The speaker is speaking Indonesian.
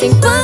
sin.